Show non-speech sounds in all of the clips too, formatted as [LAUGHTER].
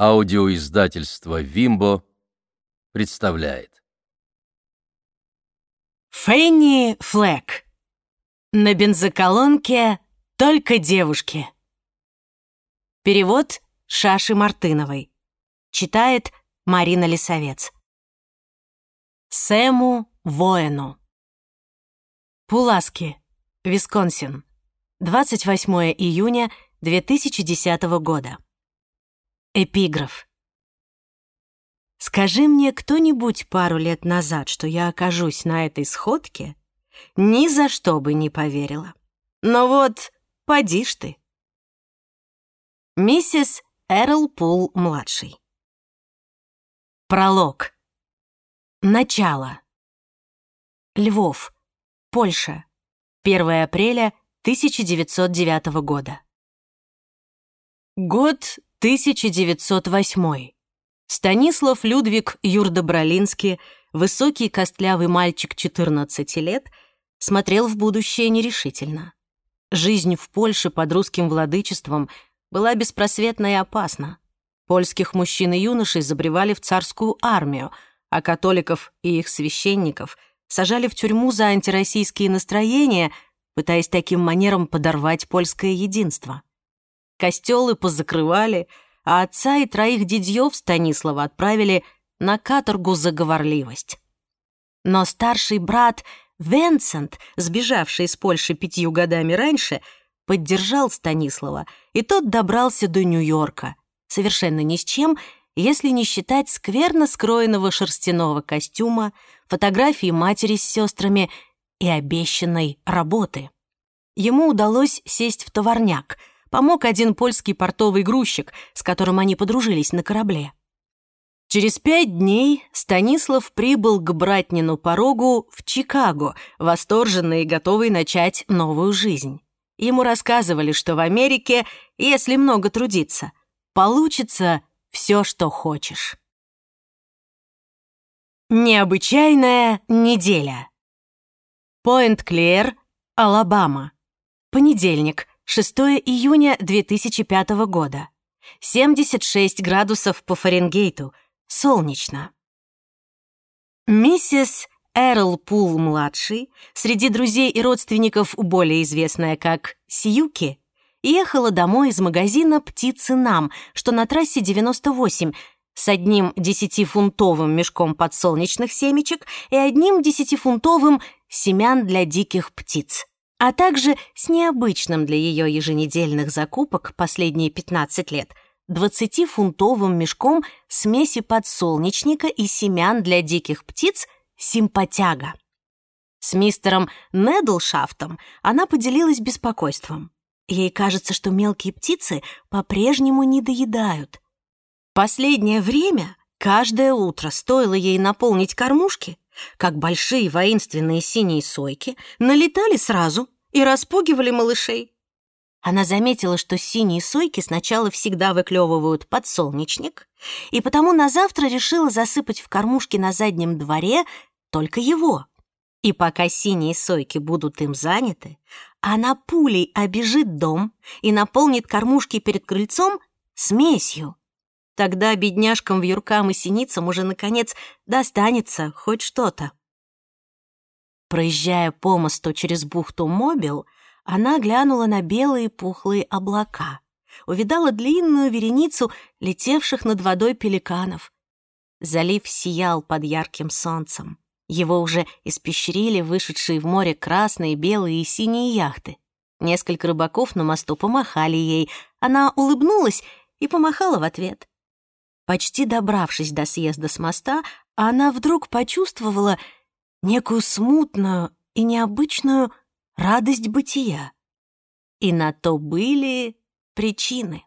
Аудиоиздательство «Вимбо» представляет. Фенни Флэк. На бензоколонке только девушки. Перевод Шаши Мартыновой. Читает Марина Лисовец. Сэму Воэну. Пуласки, Висконсин. 28 июня 2010 года. Эпиграф. Скажи мне кто-нибудь пару лет назад, что я окажусь на этой сходке, ни за что бы не поверила. Но вот, поди ж ты. Миссис Эрл Пул-младший. Пролог. Начало. Львов, Польша. 1 апреля 1909 года. Год 1908. Станислав Людвиг Юрдобролинский, высокий костлявый мальчик 14 лет, смотрел в будущее нерешительно. Жизнь в Польше под русским владычеством была беспросветна и опасна. Польских мужчин и юношей забревали в царскую армию, а католиков и их священников сажали в тюрьму за антироссийские настроения, пытаясь таким манером подорвать польское единство. Костелы позакрывали, а отца и троих дядьев Станислава отправили на каторгу за говорливость. Но старший брат Венсент, сбежавший из Польши пятью годами раньше, поддержал Станислава, и тот добрался до Нью-Йорка, совершенно ни с чем, если не считать скверно скроенного шерстяного костюма, фотографии матери с сестрами и обещанной работы. Ему удалось сесть в товарняк — помог один польский портовый грузчик, с которым они подружились на корабле. Через пять дней Станислав прибыл к братнину порогу в Чикаго, восторженный и готовый начать новую жизнь. Ему рассказывали, что в Америке, если много трудиться, получится все, что хочешь. Необычайная неделя. Пойнт-Клер, Алабама. Понедельник, 6 июня 2005 года. 76 градусов по Фаренгейту. Солнечно. Миссис Эрл Пул-младший, среди друзей и родственников более известная как Сьюки, ехала домой из магазина «Птицы нам», что на трассе 98, с одним десятифунтовым мешком подсолнечных семечек и одним десятифунтовым семян для диких птиц а также с необычным для ее еженедельных закупок последние 15 лет 20-фунтовым мешком смеси подсолнечника и семян для диких птиц «Симпатяга». С мистером Недлшафтом она поделилась беспокойством. Ей кажется, что мелкие птицы по-прежнему не доедают. Последнее время, каждое утро, стоило ей наполнить кормушки, как большие воинственные синие сойки, налетали сразу и распугивали малышей. Она заметила, что синие сойки сначала всегда выклевывают подсолнечник, и потому на завтра решила засыпать в кормушки на заднем дворе только его. И пока синие сойки будут им заняты, она пулей обежит дом и наполнит кормушки перед крыльцом смесью. Тогда бедняжкам, вьюркам и синицам уже, наконец, достанется хоть что-то. Проезжая по мосту через бухту Мобил, она глянула на белые пухлые облака, увидала длинную вереницу летевших над водой пеликанов. Залив сиял под ярким солнцем. Его уже испещрили вышедшие в море красные, белые и синие яхты. Несколько рыбаков на мосту помахали ей. Она улыбнулась и помахала в ответ. Почти добравшись до съезда с моста, она вдруг почувствовала некую смутную и необычную радость бытия. И на то были причины.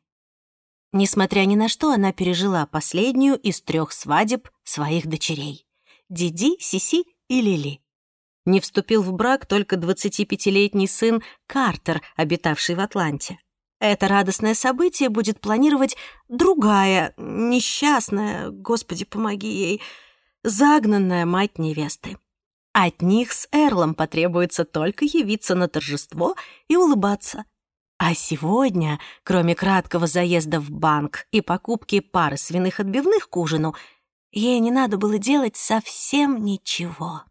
Несмотря ни на что, она пережила последнюю из трех свадеб своих дочерей — Диди, Сиси и Лили. Не вступил в брак только 25-летний сын Картер, обитавший в Атланте. Это радостное событие будет планировать другая, несчастная, господи, помоги ей, загнанная мать невесты. От них с Эрлом потребуется только явиться на торжество и улыбаться. А сегодня, кроме краткого заезда в банк и покупки пары свиных отбивных к ужину, ей не надо было делать совсем ничего.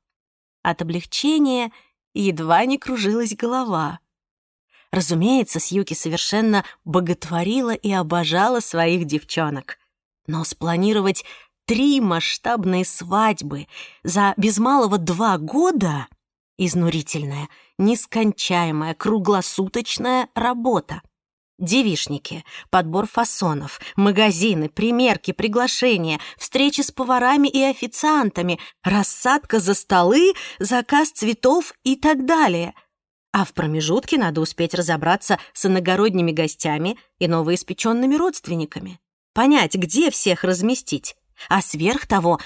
От облегчения едва не кружилась голова. Разумеется, Сьюки совершенно боготворила и обожала своих девчонок. Но спланировать три масштабные свадьбы за без малого два года — изнурительная, нескончаемая, круглосуточная работа. Девишники, подбор фасонов, магазины, примерки, приглашения, встречи с поварами и официантами, рассадка за столы, заказ цветов и так далее. А в промежутке надо успеть разобраться с иногородними гостями и новоиспеченными родственниками. Понять, где всех разместить. А сверх того,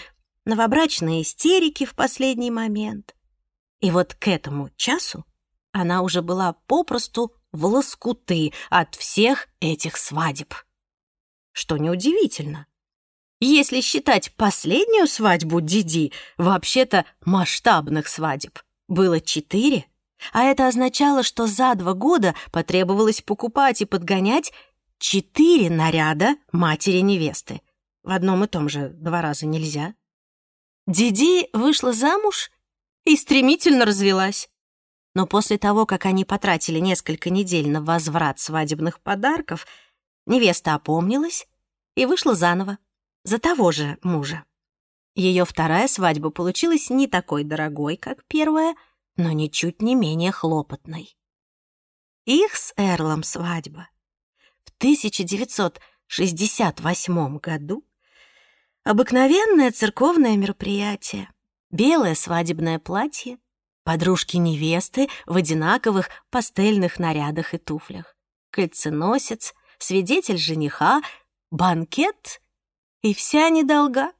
новобрачные истерики в последний момент. И вот к этому часу она уже была попросту в лоскуты от всех этих свадеб. Что неудивительно. Если считать последнюю свадьбу Диди, вообще-то масштабных свадеб, было четыре, а это означало, что за два года потребовалось покупать и подгонять четыре наряда матери невесты. В одном и том же два раза нельзя. Диди вышла замуж и стремительно развелась. Но после того, как они потратили несколько недель на возврат свадебных подарков, невеста опомнилась и вышла заново, за того же мужа. Ее вторая свадьба получилась не такой дорогой, как первая, но ничуть не менее хлопотной. Их с Эрлом свадьба в 1968 году обыкновенное церковное мероприятие, белое свадебное платье, Подружки невесты в одинаковых пастельных нарядах и туфлях. Кольценосец, свидетель жениха, банкет и вся недолга.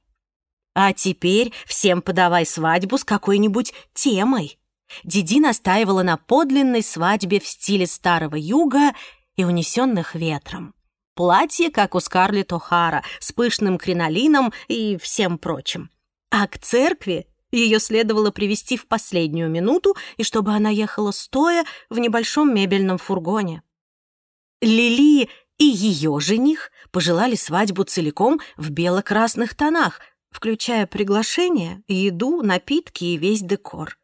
А теперь всем подавай свадьбу с какой-нибудь темой. Диди настаивала на подлинной свадьбе в стиле старого юга и унесенных ветром. Платье, как у Скарлетт О'Хара, с пышным кринолином и всем прочим. А к церкви ее следовало привести в последнюю минуту, и чтобы она ехала стоя в небольшом мебельном фургоне. Лили и ее жених пожелали свадьбу целиком в бело-красных тонах, включая приглашение, еду, напитки и весь декор,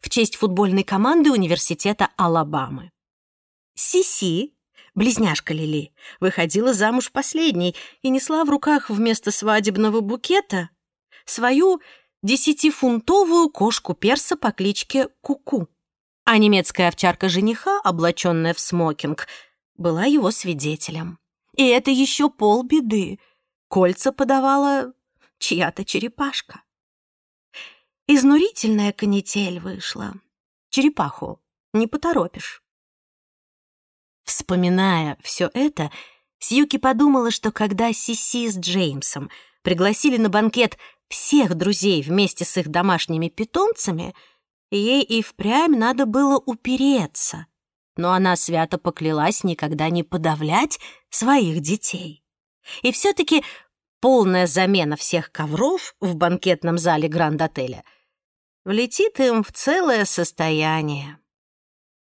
в честь футбольной команды университета Алабамы. Сиси, близняшка Лили, выходила замуж последней и несла в руках вместо свадебного букета свою десятифунтовую кошку-перса по кличке Куку. А немецкая овчарка жениха, облаченная в смокинг, была его свидетелем. И это еще полбеды. Кольца подавала чья-то черепашка. Изнурительная канитель вышла. Черепаху не поторопишь. Вспоминая все это, Сьюки подумала, что когда Сиси с Джеймсом пригласили на банкет всех друзей вместе с их домашними питомцами, ей и впрямь надо было упереться. Но она свято поклялась никогда не подавлять своих детей. И все-таки полная замена всех ковров в банкетном зале Гранд-отеля влетит им в целое состояние.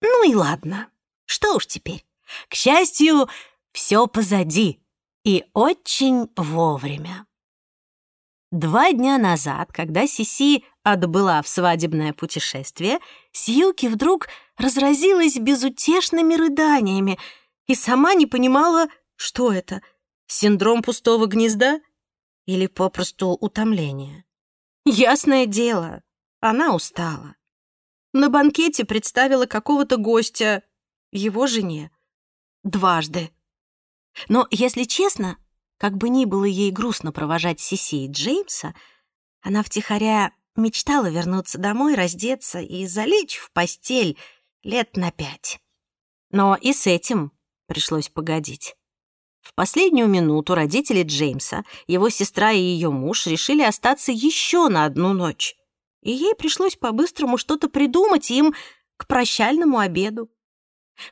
Ну и ладно, что уж теперь. К счастью, все позади и очень вовремя. Два дня назад, когда Сиси отбыла в свадебное путешествие, Сьюки вдруг разразилась безутешными рыданиями и сама не понимала, что это — синдром пустого гнезда или попросту утомление. Ясное дело, она устала. На банкете представила какого-то гостя, его жене, дважды. Но, если честно, как бы ни было ей грустно провожать Сиси и Джеймса, она втихаря мечтала вернуться домой, раздеться и залечь в постель лет на пять. Но и с этим пришлось погодить. В последнюю минуту родители Джеймса, его сестра и ее муж решили остаться еще на одну ночь. И ей пришлось по-быстрому что-то придумать им к прощальному обеду.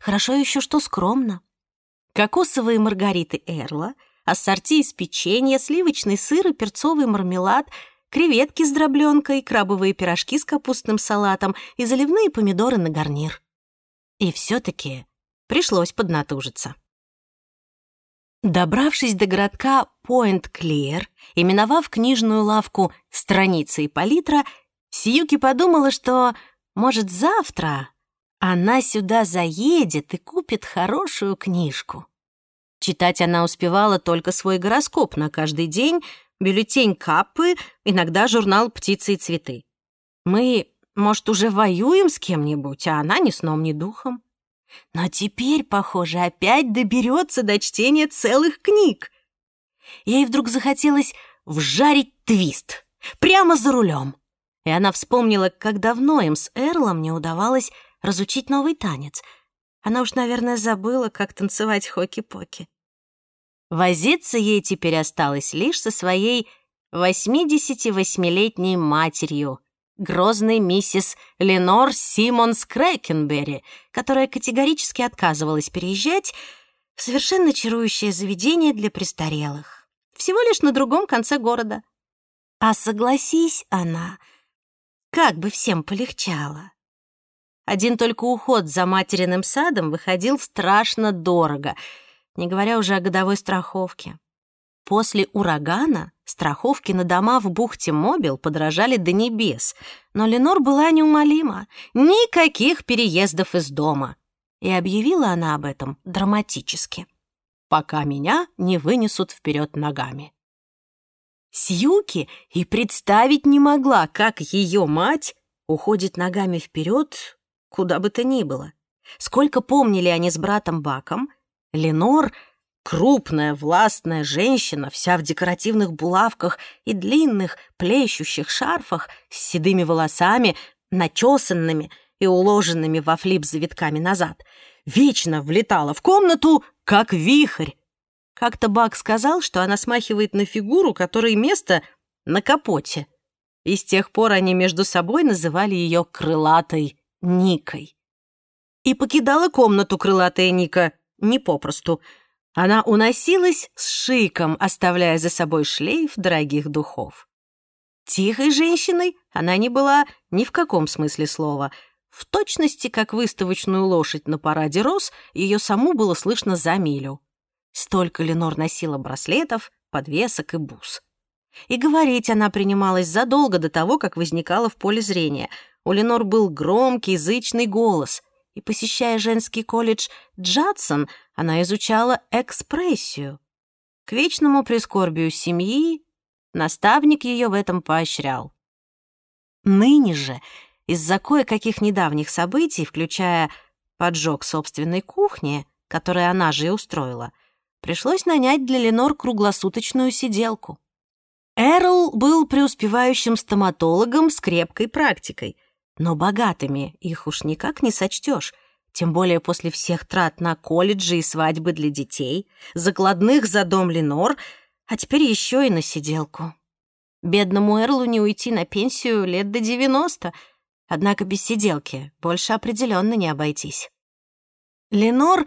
Хорошо еще, что скромно. Кокосовые маргариты Эрла — ассорти из печенья, сливочный сыр и перцовый мармелад, креветки с дробленкой, крабовые пирожки с капустным салатом и заливные помидоры на гарнир. И все-таки Пришлось поднатужиться. Добравшись до городка Пойнт-Клиер и миновав книжную лавку «Страница и палитра», Сьюки подумала, что, может, завтра она сюда заедет и купит хорошую книжку. Читать она успевала только свой гороскоп на каждый день, бюллетень Каппы, иногда журнал «Птицы и цветы». Мы, может, уже воюем с кем-нибудь, а она ни сном, ни духом. Но теперь, похоже, опять доберется до чтения целых книг. Ей вдруг захотелось вжарить твист прямо за рулем. И она вспомнила, как давно им с Эрлом не удавалось разучить новый танец. Она уж, наверное, забыла, как танцевать хоки-поки. Возиться ей теперь осталось лишь со своей 88-летней матерью — грозной миссис Ленор Симмонс Крэкенберри, которая категорически отказывалась переезжать в совершенно чарующее заведение для престарелых, всего лишь на другом конце города. А согласись она, как бы всем полегчало. Один только уход за материным садом выходил страшно дорого, не говоря уже о годовой страховке. После урагана страховки на дома в бухте Мобил подорожали до небес, но Ленор была неумолима. Никаких переездов из дома. И объявила она об этом драматически. «Пока меня не вынесут вперед ногами». Сьюки и представить не могла, как ее мать уходит ногами вперед, куда бы то ни было. Сколько помнили они с братом Баком, Ленор — Крупная, властная женщина, вся в декоративных булавках и длинных, плещущих шарфах с седыми волосами, начесанными и уложенными во флип завитками назад, вечно влетала в комнату, как вихрь. Как-то Бак сказал, что она смахивает на фигуру, которой место на капоте. И с тех пор они между собой называли ее крылатой Никой. И покидала комнату крылатая Ника не попросту — она уносилась с шиком, оставляя за собой шлейф дорогих духов. Тихой женщиной она не была ни в каком смысле слова. В точности, как выставочную лошадь на параде роз, ее саму было слышно за милю. Столько Ленор носила браслетов, подвесок и бус. И говорить она принималась задолго до того, как возникала в поле зрения. У Ленор был громкий, язычный голос — и, посещая женский колледж Джадсон, она изучала экспрессию. К вечному прискорбию семьи наставник ее в этом поощрял. Ныне же, из-за кое-каких недавних событий, включая поджог собственной кухни, которую она же и устроила, пришлось нанять для Ленор круглосуточную сиделку. Эрл был преуспевающим стоматологом с крепкой практикой — но богатыми их уж никак не сочтешь, тем более после всех трат на колледжи и свадьбы для детей, закладных за дом Ленор, а теперь еще и на сиделку. Бедному Эрлу не уйти на пенсию лет до девяносто, однако без сиделки больше определенно не обойтись. Ленор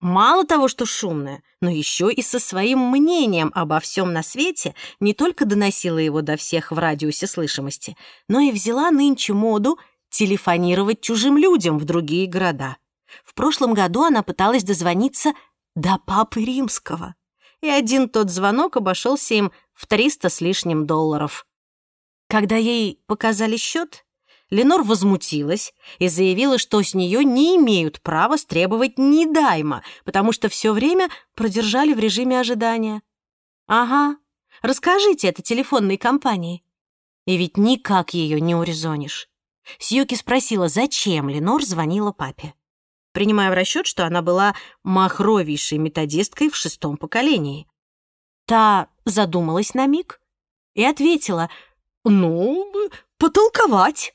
Мало того, что шумная, но еще и со своим мнением обо всем на свете не только доносила его до всех в радиусе слышимости, но и взяла нынче моду телефонировать чужим людям в другие города. В прошлом году она пыталась дозвониться до Папы Римского, и один тот звонок обошелся им в 300 с лишним долларов. Когда ей показали счет, Ленор возмутилась и заявила, что с нее не имеют права стребовать ни дайма, потому что все время продержали в режиме ожидания. «Ага, расскажите это телефонной компании». И ведь никак ее не урезонишь. Сьюки спросила, зачем Ленор звонила папе. Принимая в расчет, что она была махровейшей методисткой в шестом поколении. Та задумалась на миг и ответила, «Ну, потолковать».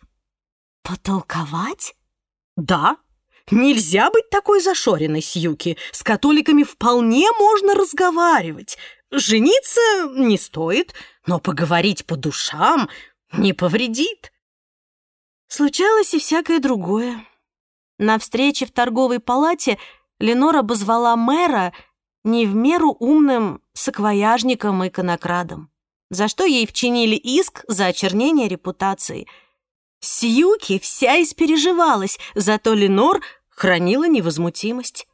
«Потолковать?» «Да. Нельзя быть такой зашоренной, Сьюки. С католиками вполне можно разговаривать. Жениться не стоит, но поговорить по душам не повредит». Случалось и всякое другое. На встрече в торговой палате Ленора обозвала мэра не в меру умным саквояжником и конокрадом, за что ей вчинили иск за очернение репутации — Сьюки вся испереживалась, зато Ленор хранила невозмутимость.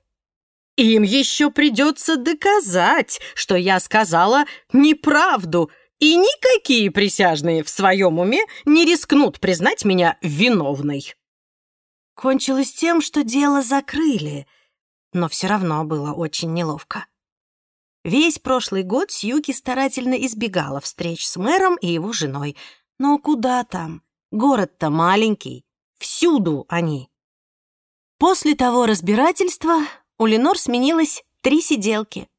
Им еще придется доказать, что я сказала неправду, и никакие присяжные в своем уме не рискнут признать меня виновной. Кончилось тем, что дело закрыли, но все равно было очень неловко. Весь прошлый год Сьюки старательно избегала встреч с мэром и его женой. Но куда там? Город-то маленький. Всюду они. После того разбирательства у Ленор сменилось три сиделки.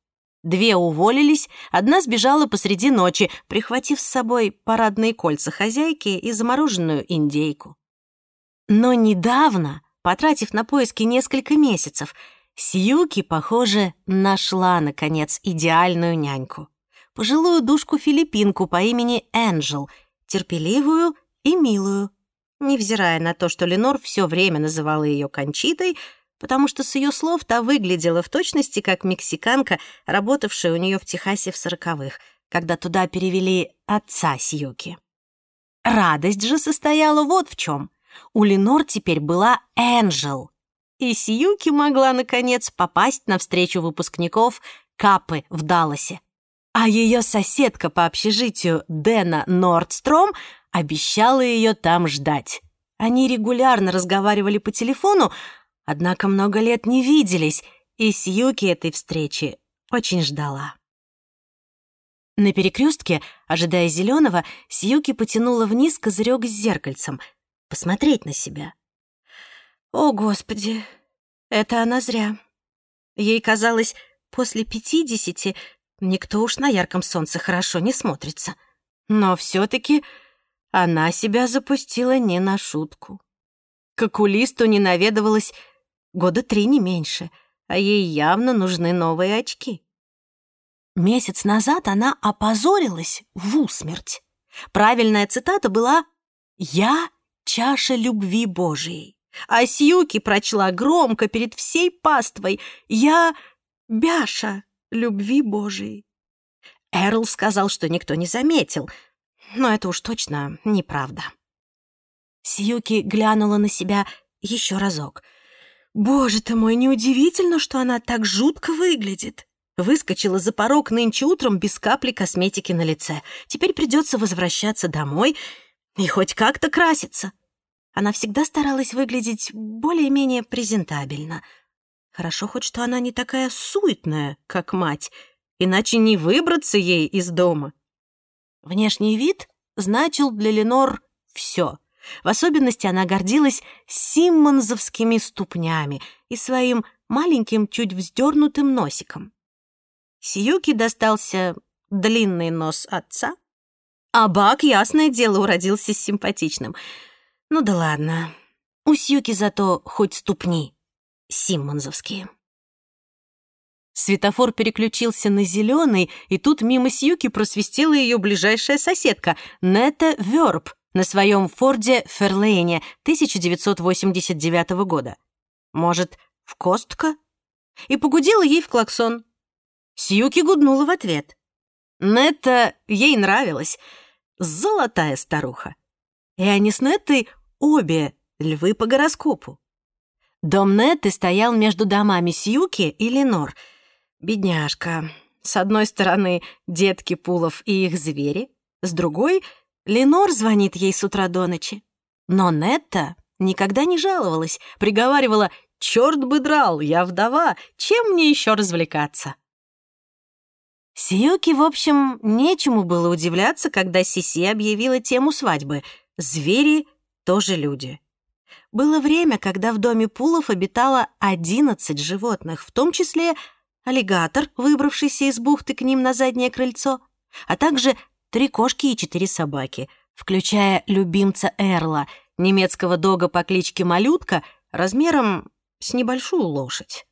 Две уволились, одна сбежала посреди ночи, прихватив с собой парадные кольца хозяйки и замороженную индейку. Но недавно, потратив на поиски несколько месяцев, Сьюки, похоже, нашла, наконец, идеальную няньку. Пожилую душку-филиппинку по имени Энджел, терпеливую и милую. Невзирая на то, что Ленор все время называла ее Кончитой, потому что с ее слов та выглядела в точности как мексиканка, работавшая у нее в Техасе в сороковых, когда туда перевели отца Сьюки. Радость же состояла вот в чем. У Ленор теперь была Энджел, и Сьюки могла, наконец, попасть на встречу выпускников Капы в Далласе. А ее соседка по общежитию Дэна Нордстром обещала ее там ждать. Они регулярно разговаривали по телефону, однако много лет не виделись, и Сьюки этой встречи очень ждала. На перекрестке, ожидая зеленого, Сьюки потянула вниз козырек с зеркальцем, посмотреть на себя. О, Господи, это она зря. Ей казалось, после пятидесяти никто уж на ярком солнце хорошо не смотрится. Но все таки она себя запустила не на шутку. К окулисту не наведывалась года три не меньше, а ей явно нужны новые очки. Месяц назад она опозорилась в усмерть. Правильная цитата была «Я — чаша любви Божией». А Сьюки прочла громко перед всей паствой «Я Бяша любви Божией». Эрл сказал, что никто не заметил, но это уж точно неправда. Сьюки глянула на себя еще разок. «Боже ты мой, неудивительно, что она так жутко выглядит!» Выскочила за порог нынче утром без капли косметики на лице. Теперь придется возвращаться домой и хоть как-то краситься. Она всегда старалась выглядеть более-менее презентабельно. Хорошо хоть, что она не такая суетная, как мать, иначе не выбраться ей из дома. Внешний вид значил для Ленор все. В особенности она гордилась симмонзовскими ступнями и своим маленьким, чуть вздернутым носиком. Сиюке достался длинный нос отца, а Бак, ясное дело, уродился симпатичным — ну да ладно. У Сьюки зато хоть ступни. Симмонзовские. Светофор переключился на зеленый, и тут мимо Сьюки просвистела ее ближайшая соседка, Нета Верб, на своем Форде Ферлейне 1989 года. Может, в Костка? И погудела ей в клаксон. Сьюки гуднула в ответ. Нетта ей нравилась. Золотая старуха. И они с Неттой Обе львы по гороскопу. Дом Нетты стоял между домами Сьюки и Ленор. Бедняжка. С одной стороны, детки Пулов и их звери, с другой — Ленор звонит ей с утра до ночи. Но Нетта никогда не жаловалась, приговаривала «Чёрт бы драл, я вдова, чем мне еще развлекаться?» Сьюки, в общем, нечему было удивляться, когда Сиси объявила тему свадьбы — «Звери тоже люди. Было время, когда в доме Пулов обитало 11 животных, в том числе аллигатор, выбравшийся из бухты к ним на заднее крыльцо, а также три кошки и четыре собаки, включая любимца Эрла, немецкого дога по кличке Малютка, размером с небольшую лошадь.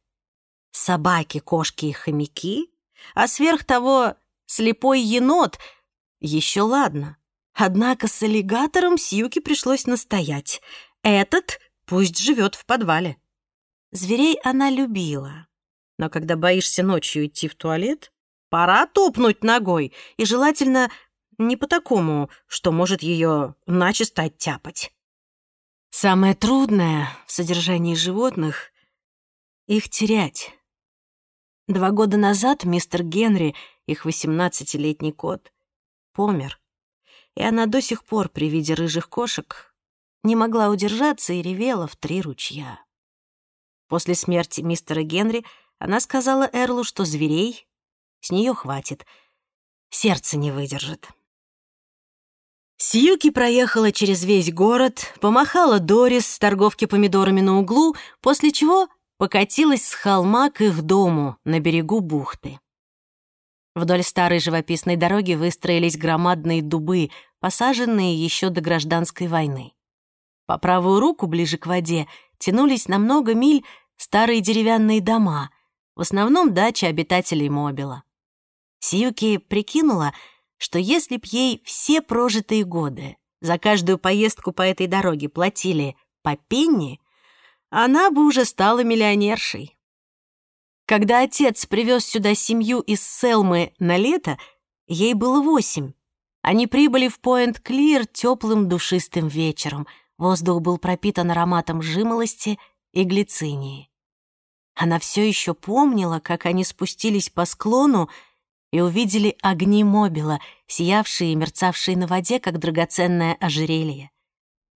Собаки, кошки и хомяки, а сверх того слепой енот — еще ладно. Однако с аллигатором Сьюке пришлось настоять. Этот пусть живет в подвале. Зверей она любила. Но когда боишься ночью идти в туалет, пора топнуть ногой, и желательно не по такому, что может ее начисто оттяпать. Самое трудное в содержании животных — их терять. Два года назад мистер Генри, их восемнадцатилетний кот, помер. И она до сих пор при виде рыжих кошек не могла удержаться и ревела в три ручья. После смерти мистера Генри она сказала Эрлу, что зверей с нее хватит, сердце не выдержит. Сьюки проехала через весь город, помахала Дорис с торговки помидорами на углу, после чего покатилась с холма к их дому на берегу бухты. Вдоль старой живописной дороги выстроились громадные дубы, посаженные еще до гражданской войны. По правую руку, ближе к воде, тянулись на много миль старые деревянные дома, в основном дачи обитателей Мобила. Сьюки прикинула, что если б ей все прожитые годы за каждую поездку по этой дороге платили по пенни, она бы уже стала миллионершей. Когда отец привез сюда семью из Селмы на лето, ей было восемь. Они прибыли в Пойнт-Клир теплым душистым вечером. Воздух был пропитан ароматом жимолости и глицинии. Она все еще помнила, как они спустились по склону и увидели огни мобила, сиявшие и мерцавшие на воде, как драгоценное ожерелье.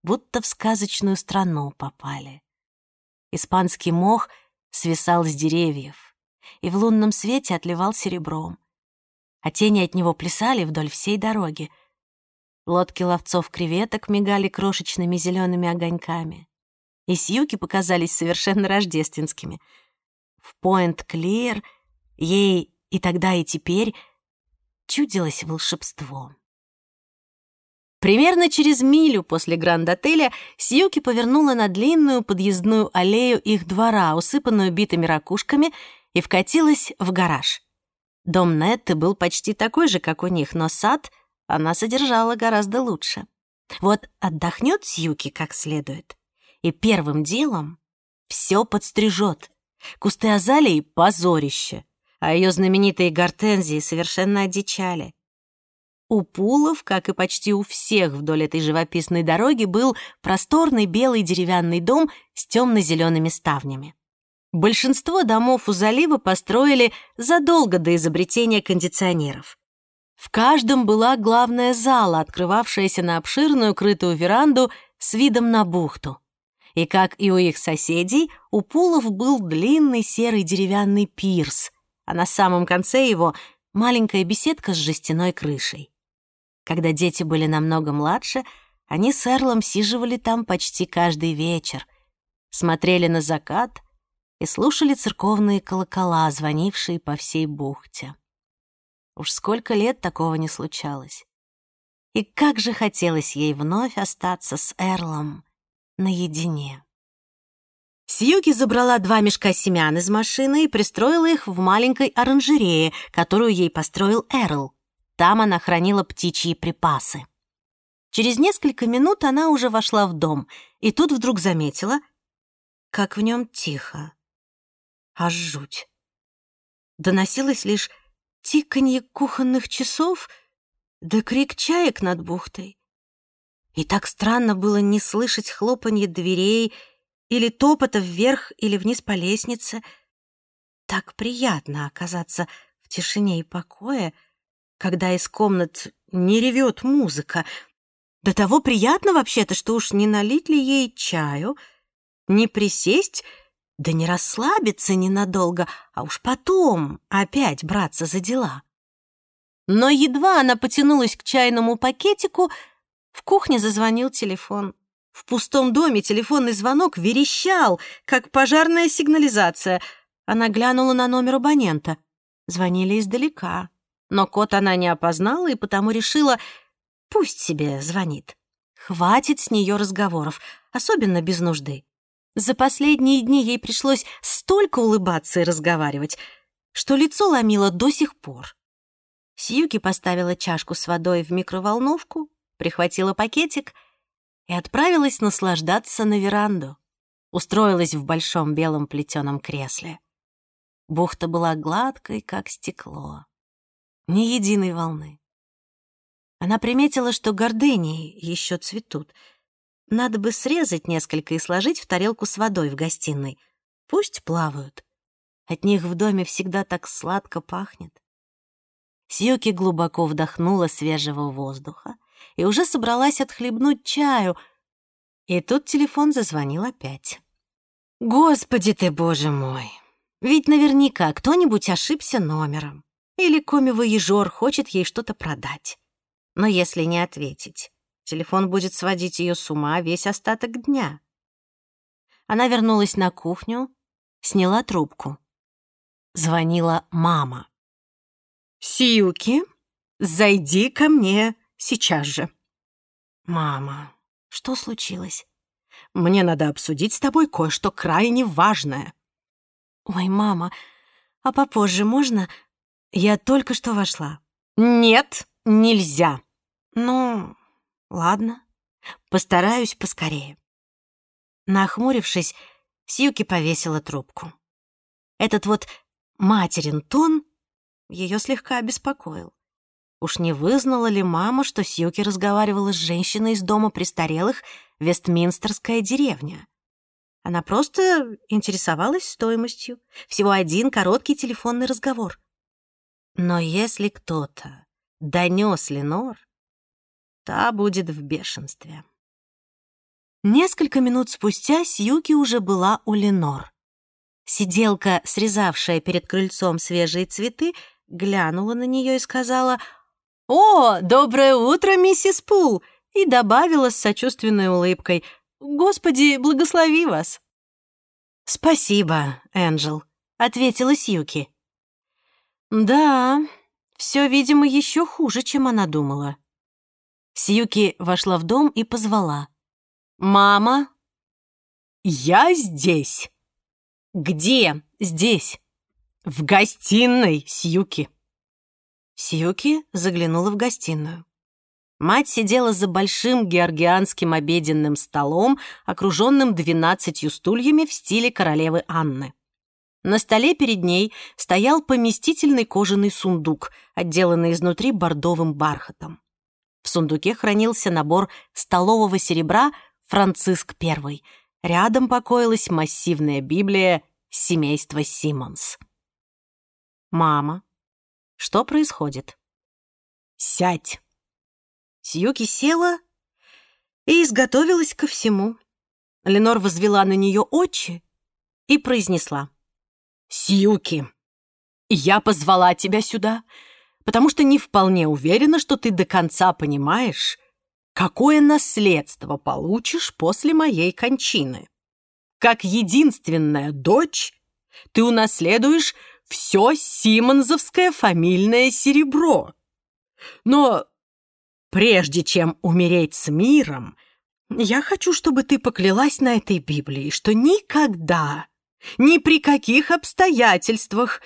Будто в сказочную страну попали. Испанский мох свисал с деревьев и в лунном свете отливал серебром. А тени от него плясали вдоль всей дороги. Лодки ловцов креветок мигали крошечными зелеными огоньками. И сьюки показались совершенно рождественскими. В Пойнт-Клир ей и тогда, и теперь чудилось волшебство. Примерно через милю после Гранд-отеля Сьюки повернула на длинную подъездную аллею их двора, усыпанную битыми ракушками, и вкатилась в гараж. Дом Нетты был почти такой же, как у них, но сад она содержала гораздо лучше. Вот отдохнет Сьюки как следует, и первым делом все подстрижет. Кусты азалии — позорище а ее знаменитые гортензии совершенно одичали. У Пулов, как и почти у всех вдоль этой живописной дороги, был просторный белый деревянный дом с темно-зелеными ставнями. Большинство домов у залива построили задолго до изобретения кондиционеров. В каждом была главная зала, открывавшаяся на обширную крытую веранду с видом на бухту. И, как и у их соседей, у Пулов был длинный серый деревянный пирс, а на самом конце его маленькая беседка с жестяной крышей. Когда дети были намного младше, они с Эрлом сиживали там почти каждый вечер, смотрели на закат и слушали церковные колокола, звонившие по всей бухте. Уж сколько лет такого не случалось. И как же хотелось ей вновь остаться с Эрлом наедине. Сьюки забрала два мешка семян из машины и пристроила их в маленькой оранжерее, которую ей построил Эрл. Там она хранила птичьи припасы. Через несколько минут она уже вошла в дом, и тут вдруг заметила, как в нем тихо. Аж жуть. Доносилось лишь тиканье кухонных часов да крик чаек над бухтой. И так странно было не слышать хлопанье дверей или топота вверх или вниз по лестнице. Так приятно оказаться в тишине и покое, когда из комнат не ревет музыка. До того приятно вообще-то, что уж не налить ли ей чаю, не присесть, да не расслабиться ненадолго, а уж потом опять браться за дела. Но едва она потянулась к чайному пакетику, в кухне зазвонил телефон. В пустом доме телефонный звонок верещал, как пожарная сигнализация. Она глянула на номер абонента. Звонили издалека. Но код она не опознала и потому решила, пусть себе звонит. Хватит с нее разговоров, особенно без нужды. За последние дни ей пришлось столько улыбаться и разговаривать, что лицо ломило до сих пор. Сьюки поставила чашку с водой в микроволновку, прихватила пакетик — и отправилась наслаждаться на веранду. Устроилась в большом белом плетеном кресле. Бухта была гладкой, как стекло. Ни единой волны. Она приметила, что гордении еще цветут. Надо бы срезать несколько и сложить в тарелку с водой в гостиной. Пусть плавают. От них в доме всегда так сладко пахнет. Сьюки глубоко вдохнула свежего воздуха и уже собралась отхлебнуть чаю. И тут телефон зазвонил опять. «Господи ты, боже мой! Ведь наверняка кто-нибудь ошибся номером. Или коми-воежор хочет ей что-то продать. Но если не ответить, телефон будет сводить ее с ума весь остаток дня». Она вернулась на кухню, сняла трубку. Звонила мама. «Сиюки, зайди ко мне сейчас же». «Мама, что случилось?» «Мне надо обсудить с тобой кое-что крайне важное». «Ой, мама, а попозже можно? Я только что вошла». «Нет, нельзя». «Ну, ладно, постараюсь поскорее». Нахмурившись, Сьюки повесила трубку. Этот вот материн тон ее слегка обеспокоил. Уж не вызнала ли мама, что Сьюки разговаривала с женщиной из дома престарелых Вестминстерская деревня? Она просто интересовалась стоимостью. Всего один короткий телефонный разговор. Но если кто-то донес Ленор, та будет в бешенстве. Несколько минут спустя Сьюки уже была у Ленор. Сиделка, срезавшая перед крыльцом свежие цветы, глянула на нее и сказала «О, доброе утро, миссис Пул!» и добавила с сочувственной улыбкой «Господи, благослови вас!» «Спасибо, Энджел», — ответила Сьюки. «Да, все, видимо, еще хуже, чем она думала». Сьюки вошла в дом и позвала. «Мама?» «Я здесь!» «Где здесь?» «В гостиной, Сьюки». Сьюки заглянула в гостиную. Мать сидела за большим георгианским обеденным столом, окруженным двенадцатью стульями в стиле королевы Анны. На столе перед ней стоял поместительный кожаный сундук, отделанный изнутри бордовым бархатом. В сундуке хранился набор столового серебра «Франциск I». Рядом покоилась массивная Библия семейства Симмонс. «Мама, что происходит?» «Сядь!» Сьюки села и изготовилась ко всему. Ленор возвела на нее очи и произнесла. «Сьюки, я позвала тебя сюда, потому что не вполне уверена, что ты до конца понимаешь, какое наследство получишь после моей кончины. Как единственная дочь ты унаследуешь все симонзовское фамильное серебро. Но прежде чем умереть с миром, я хочу, чтобы ты поклялась на этой Библии, что никогда, ни при каких обстоятельствах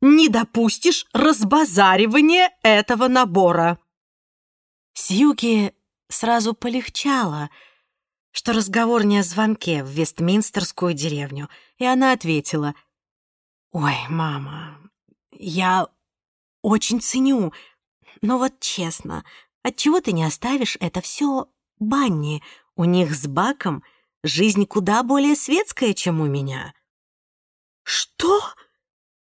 не допустишь разбазаривания этого набора. Сьюки сразу полегчало, что разговор не о звонке в Вестминстерскую деревню, и она ответила, «Ой, мама, я очень ценю, но вот честно, отчего ты не оставишь это все Банни? У них с Баком жизнь куда более светская, чем у меня». «Что?»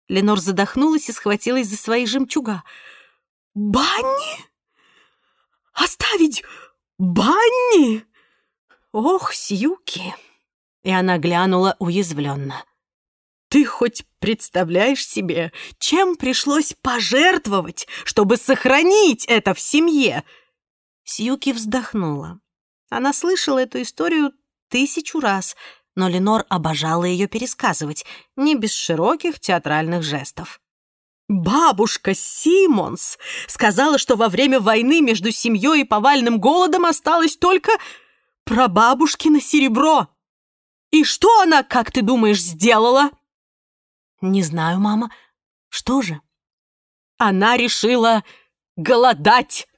Ленор задохнулась и схватилась за свои жемчуга. «Банни? Оставить Банни? Ох, Сьюки!» И она глянула уязвленно. Ты хоть представляешь себе, чем пришлось пожертвовать, чтобы сохранить это в семье?» Сьюки вздохнула. Она слышала эту историю тысячу раз, но Ленор обожала ее пересказывать, не без широких театральных жестов. Бабушка Симмонс сказала, что во время войны между семьей и повальным голодом осталось только прабабушкино серебро. И что она, как ты думаешь, сделала? «Не знаю, мама. Что же?» «Она решила голодать.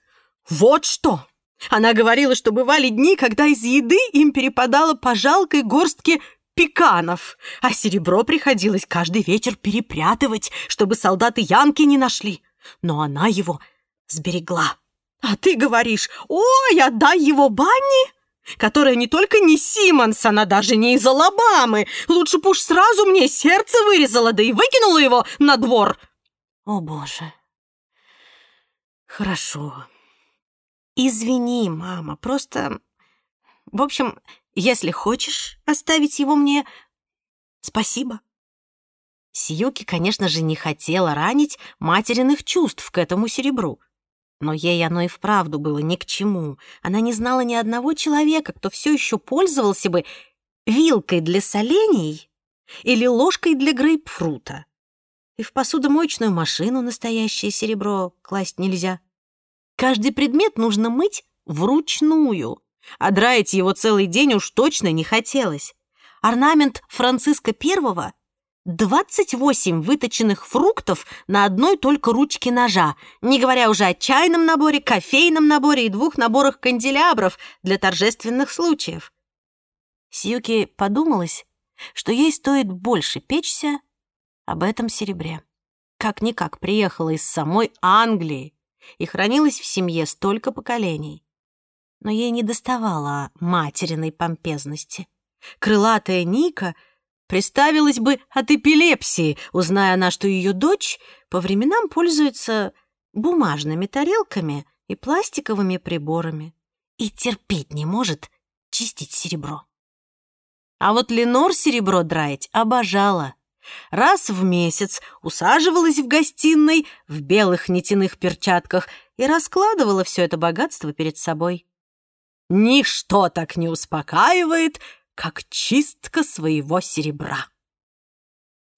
Вот что!» Она говорила, что бывали дни, когда из еды им перепадало по жалкой горстке пеканов, а серебро приходилось каждый вечер перепрятывать, чтобы солдаты Янки не нашли. Но она его сберегла. А ты говоришь, ой, отдай его Банни? Которая не только не Симмонс, она даже не из Алабамы. Лучше б уж сразу мне сердце вырезала, да и выкинула его на двор. О, боже. Хорошо. Извини, мама, просто... В общем, если хочешь оставить его мне, спасибо. Сьюки, конечно же, не хотела ранить материных чувств к этому серебру. Но ей оно и вправду было ни к чему. Она не знала ни одного человека, кто все еще пользовался бы вилкой для солений или ложкой для грейпфрута. И в посудомоечную машину настоящее серебро класть нельзя. Каждый предмет нужно мыть вручную, а драить его целый день уж точно не хотелось. Орнамент Франциска Первого 28 выточенных фруктов на одной только ручке ножа, не говоря уже о чайном наборе, кофейном наборе и двух наборах канделябров для торжественных случаев. Сьюки подумалось, что ей стоит больше печься об этом серебре. Как-никак приехала из самой Англии и хранилась в семье столько поколений. Но ей не доставало материной помпезности. Крылатая Ника — приставилась бы от эпилепсии, узная она, что ее дочь по временам пользуется бумажными тарелками и пластиковыми приборами и терпеть не может чистить серебро. А вот Ленор серебро драить обожала. Раз в месяц усаживалась в гостиной в белых нитяных перчатках и раскладывала все это богатство перед собой. Ничто так не успокаивает, как чистка своего серебра.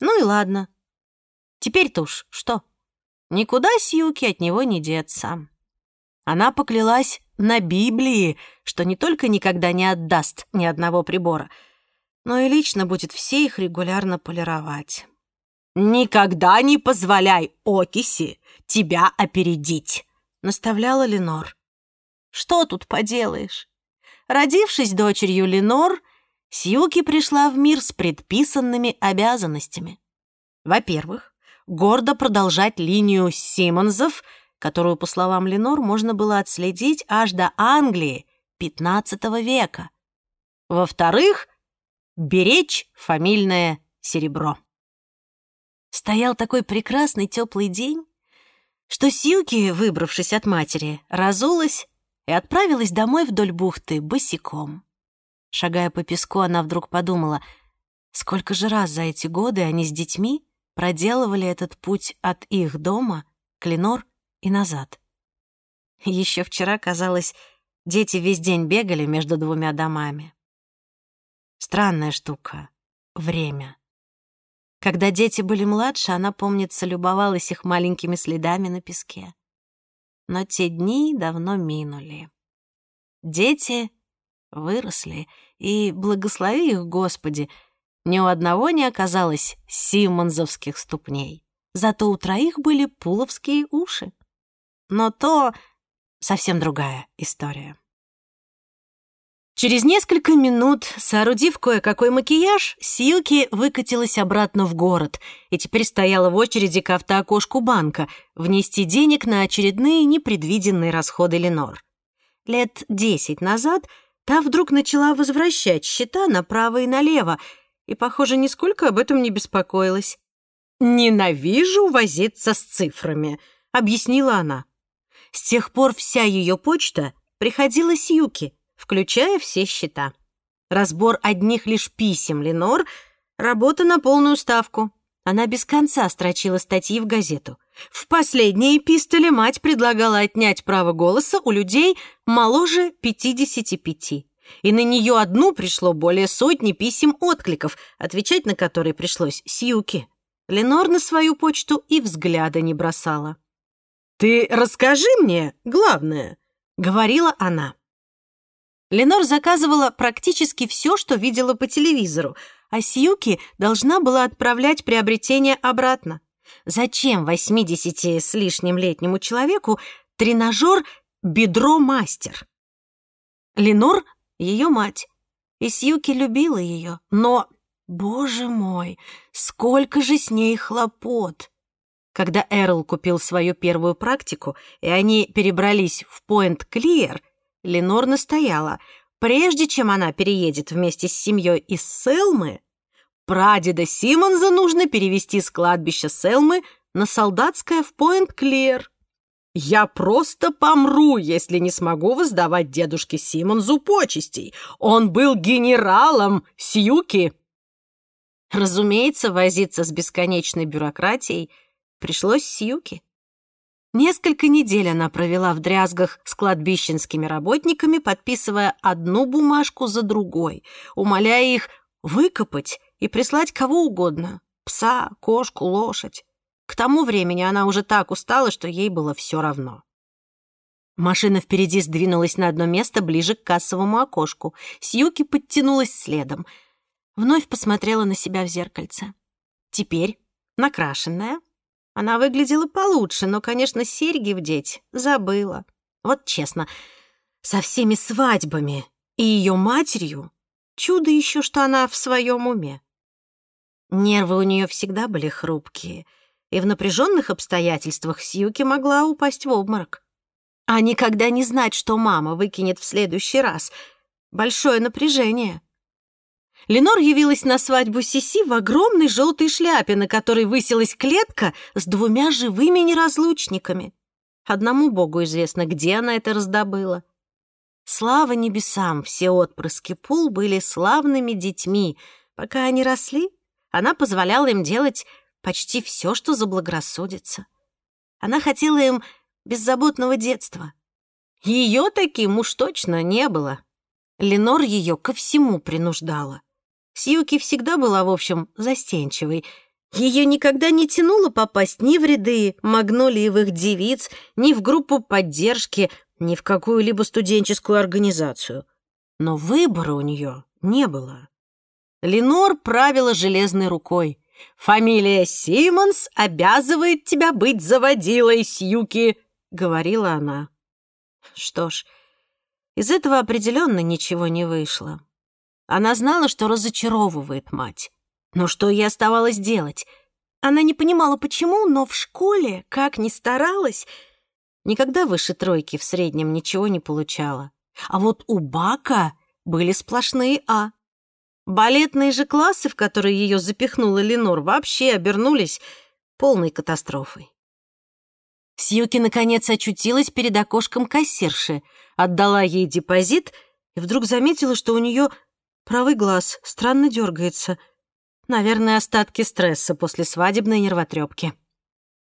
Ну и ладно. Теперь-то уж что? Никуда Сьюки от него не деться. Она поклялась на Библии, что не только никогда не отдаст ни одного прибора, но и лично будет все их регулярно полировать. «Никогда не позволяй окиси тебя опередить», — наставляла Ленор. «Что тут поделаешь?» Родившись дочерью Ленор, Сьюки пришла в мир с предписанными обязанностями. Во-первых, гордо продолжать линию Симмонсов, которую, по словам Ленор, можно было отследить аж до Англии XV века. Во-вторых, беречь фамильное серебро. Стоял такой прекрасный теплый день, что Сьюки, выбравшись от матери, разулась и отправилась домой вдоль бухты босиком. Шагая по песку, она вдруг подумала, сколько же раз за эти годы они с детьми проделывали этот путь от их дома к Ленор и назад. Еще вчера, казалось, дети весь день бегали между двумя домами. Странная штука — время. Когда дети были младше, она, помнится, любовалась их маленькими следами на песке. Но те дни давно минули. Дети выросли, и, благослови их, Господи, ни у одного не оказалось симмонзовских ступней. Зато у троих были пуловские уши. Но то совсем другая история. Через несколько минут, соорудив кое-какой макияж, Сьюки выкатилась обратно в город и теперь стояла в очереди к автоокошку банка внести денег на очередные непредвиденные расходы Ленор. Лет десять назад — Та вдруг начала возвращать счета направо и налево, и, похоже, нисколько об этом не беспокоилась. «Ненавижу возиться с цифрами», — объяснила она. С тех пор вся ее почта приходила с Юки, включая все счета. Разбор одних лишь писем Ленор — работа на полную ставку. Она без конца строчила статьи в газету. В последней эпистоле мать предлагала отнять право голоса у людей моложе 55. И на нее одну пришло более сотни писем-откликов, отвечать на которые пришлось Сьюки. Ленор на свою почту и взгляда не бросала. «Ты расскажи мне главное», — говорила она. Ленор заказывала практически все, что видела по телевизору, а Сьюки должна была отправлять приобретение обратно. Зачем 80 с лишним летнему человеку тренажер «Бедро-мастер»? Ленор — ее мать, и Сьюки любила ее, но, боже мой, сколько же с ней хлопот! Когда Эрл купил свою первую практику, и они перебрались в Пойнт-Клиер, Ленор настояла — Прежде чем она переедет вместе с семьей из Селмы, прадеда Симмонса нужно перевести с кладбища Селмы на солдатское в Пойнт-Клер. Я просто помру, если не смогу воздавать дедушке Симонзу почестей. Он был генералом Сьюки. Разумеется, возиться с бесконечной бюрократией пришлось Сьюки. Несколько недель она провела в дрязгах с кладбищенскими работниками, подписывая одну бумажку за другой, умоляя их выкопать и прислать кого угодно — пса, кошку, лошадь. К тому времени она уже так устала, что ей было все равно. Машина впереди сдвинулась на одно место ближе к кассовому окошку. Сьюки подтянулась следом. Вновь посмотрела на себя в зеркальце. Теперь, накрашенная, она выглядела получше, но, конечно, серьги вдеть забыла. Вот честно, со всеми свадьбами и ее матерью чудо еще, что она в своем уме. Нервы у нее всегда были хрупкие — и в напряженных обстоятельствах Сьюки могла упасть в обморок. А никогда не знать, что мама выкинет в следующий раз. Большое напряжение. Ленор явилась на свадьбу Сиси в огромной желтой шляпе, на которой высилась клетка с двумя живыми неразлучниками. Одному богу известно, где она это раздобыла. Слава небесам, все отпрыски Пул были славными детьми. Пока они росли, она позволяла им делать почти все, что заблагорассудится. Она хотела им беззаботного детства. Ее таким уж точно не было. Ленор ее ко всему принуждала. Сьюки всегда была, в общем, застенчивой. Ее никогда не тянуло попасть ни в ряды магнолиевых девиц, ни в группу поддержки, ни в какую-либо студенческую организацию. Но выбора у нее не было. Ленор правила железной рукой. «Фамилия Симмонс обязывает тебя быть заводилой, Сьюки», — говорила она. Что ж, из этого определенно ничего не вышло. Она знала, что разочаровывает мать. Но что ей оставалось делать? Она не понимала, почему, но в школе, как ни старалась, никогда выше тройки в среднем ничего не получала. А вот у Бака были сплошные «А». Балетные же классы, в которые ее запихнула Ленор, вообще обернулись полной катастрофой. Сьюки, наконец, очутилась перед окошком кассирши, отдала ей депозит и вдруг заметила, что у нее правый глаз странно дергается. Наверное, остатки стресса после свадебной нервотрепки.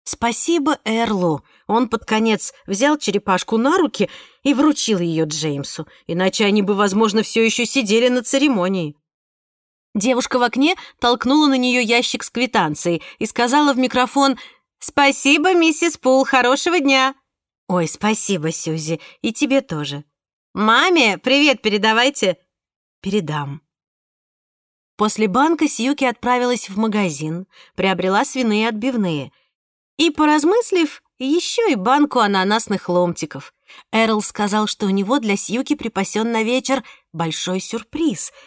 Спасибо Эрлу. Он под конец взял черепашку на руки и вручил ее Джеймсу, иначе они бы, возможно, все еще сидели на церемонии. Девушка в окне толкнула на нее ящик с квитанцией и сказала в микрофон «Спасибо, миссис Пул, хорошего дня!» «Ой, спасибо, Сюзи, и тебе тоже». «Маме привет передавайте!» «Передам». После банка Сьюки отправилась в магазин, приобрела свиные отбивные и, поразмыслив, еще и банку ананасных ломтиков. Эрл сказал, что у него для Сьюки припасен на вечер большой сюрприз —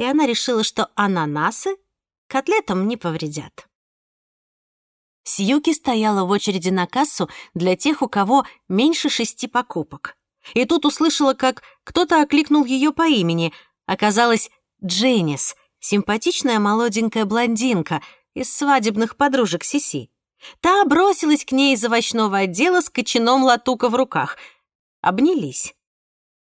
и она решила, что ананасы котлетам не повредят. Сьюки стояла в очереди на кассу для тех, у кого меньше шести покупок. И тут услышала, как кто-то окликнул ее по имени. Оказалась Дженнис, симпатичная молоденькая блондинка из свадебных подружек Сиси. Та бросилась к ней из овощного отдела с кочаном латука в руках. Обнялись.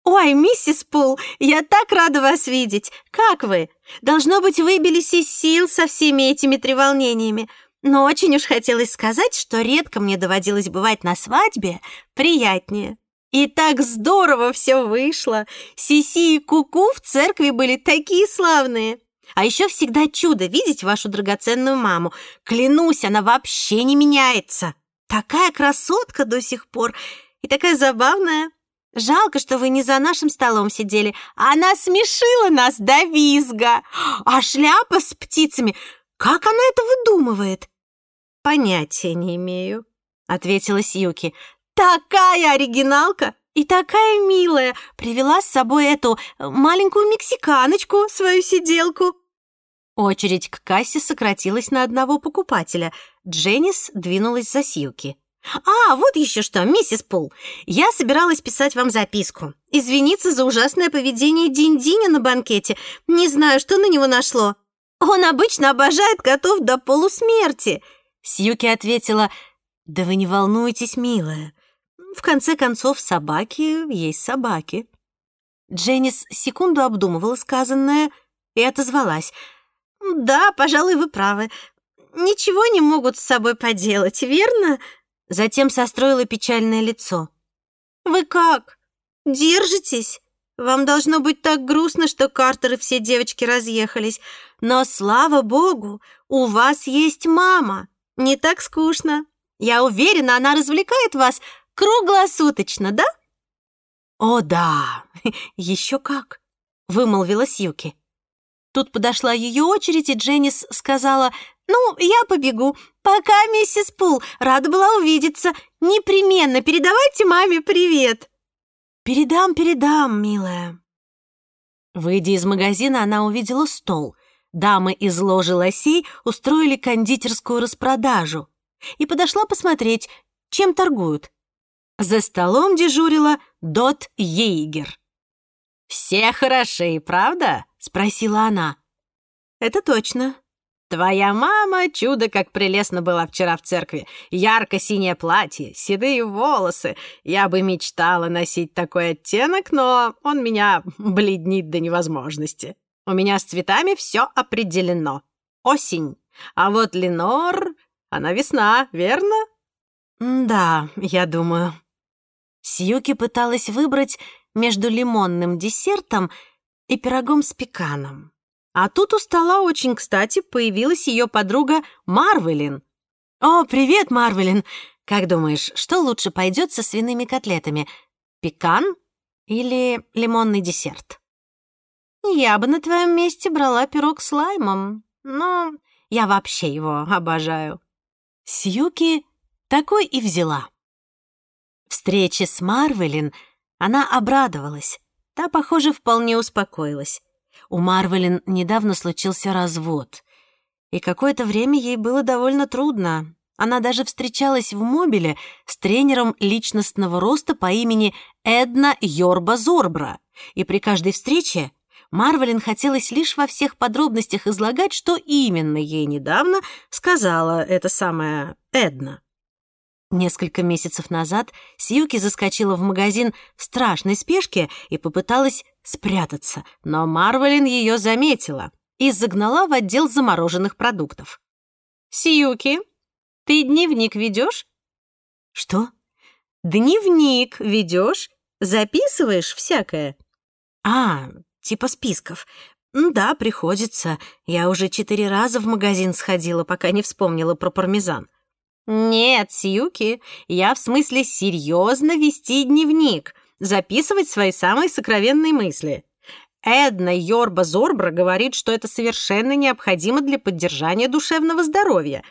«Ой, миссис Пул, я так рада вас видеть! Как вы? Должно быть, выбились из сил со всеми этими треволнениями. Но очень уж хотелось сказать, что редко мне доводилось бывать на свадьбе приятнее. И так здорово все вышло. Сиси и Куку в церкви были такие славные. А еще всегда чудо видеть вашу драгоценную маму. Клянусь, она вообще не меняется. Такая красотка до сих пор и такая забавная. Жалко, что вы не за нашим столом сидели. Она смешила нас до визга. А шляпа с птицами, как она это выдумывает? Понятия не имею, ответила Сьюки. Такая оригиналка и такая милая. Привела с собой эту маленькую мексиканочку, свою сиделку. Очередь к кассе сократилась на одного покупателя. Дженнис двинулась за Сьюки. А, вот еще что, миссис Пул. Я собиралась писать вам записку. Извиниться за ужасное поведение Динь-Диня на банкете. Не знаю, что на него нашло. Он обычно обожает котов до полусмерти. Сьюки ответила, да вы не волнуйтесь, милая. В конце концов, собаки есть собаки. Дженнис секунду обдумывала сказанное и отозвалась. «Да, пожалуй, вы правы. Ничего не могут с собой поделать, верно?» Затем состроила печальное лицо. «Вы как? Держитесь? Вам должно быть так грустно, что Картер и все девочки разъехались. Но, слава богу, у вас есть мама. Не так скучно. Я уверена, она развлекает вас круглосуточно, да?» «О, да, [LAUGHS] еще как!» — вымолвила Сьюки. Тут подошла ее очередь, и Дженнис сказала, «Ну, я побегу. Пока, миссис Пул, рада была увидеться. Непременно передавайте маме привет». «Передам, передам, милая». Выйдя из магазина, она увидела стол. Дамы из ложи лосей устроили кондитерскую распродажу и подошла посмотреть, чем торгуют. За столом дежурила Дот Ейгер. «Все хороши, правда?» — спросила она. «Это точно», Твоя мама чудо как прелестно была вчера в церкви. Ярко-синее платье, седые волосы. Я бы мечтала носить такой оттенок, но он меня бледнит до невозможности. У меня с цветами все определено. Осень. А вот Ленор, она весна, верно? Да, я думаю. Сьюки пыталась выбрать между лимонным десертом и пирогом с пеканом. А тут у стола очень кстати появилась ее подруга Марвелин. «О, привет, Марвелин! Как думаешь, что лучше пойдет со свиными котлетами? Пекан или лимонный десерт?» «Я бы на твоем месте брала пирог с лаймом, но я вообще его обожаю». Сьюки такой и взяла. Встрече с Марвелин она обрадовалась. Та, похоже, вполне успокоилась. У Марвелин недавно случился развод. И какое-то время ей было довольно трудно. Она даже встречалась в мобиле с тренером личностного роста по имени Эдна Йорба-Зорбра. И при каждой встрече Марвелин хотелось лишь во всех подробностях излагать, что именно ей недавно сказала эта самая Эдна. Несколько месяцев назад Сьюки заскочила в магазин в страшной спешке и попыталась спрятаться, но Марвелин ее заметила и загнала в отдел замороженных продуктов. «Сьюки, ты дневник ведешь?» «Что?» «Дневник ведешь? Записываешь всякое?» «А, типа списков. Да, приходится. Я уже четыре раза в магазин сходила, пока не вспомнила про пармезан. «Нет, Сьюки, я в смысле серьезно вести дневник, записывать свои самые сокровенные мысли. Эдна Йорба-Зорбра говорит, что это совершенно необходимо для поддержания душевного здоровья.